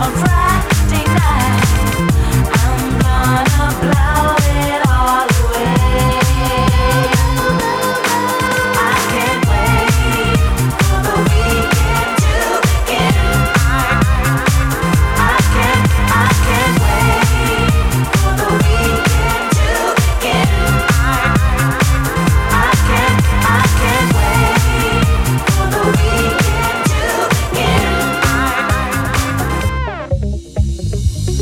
I'm proud.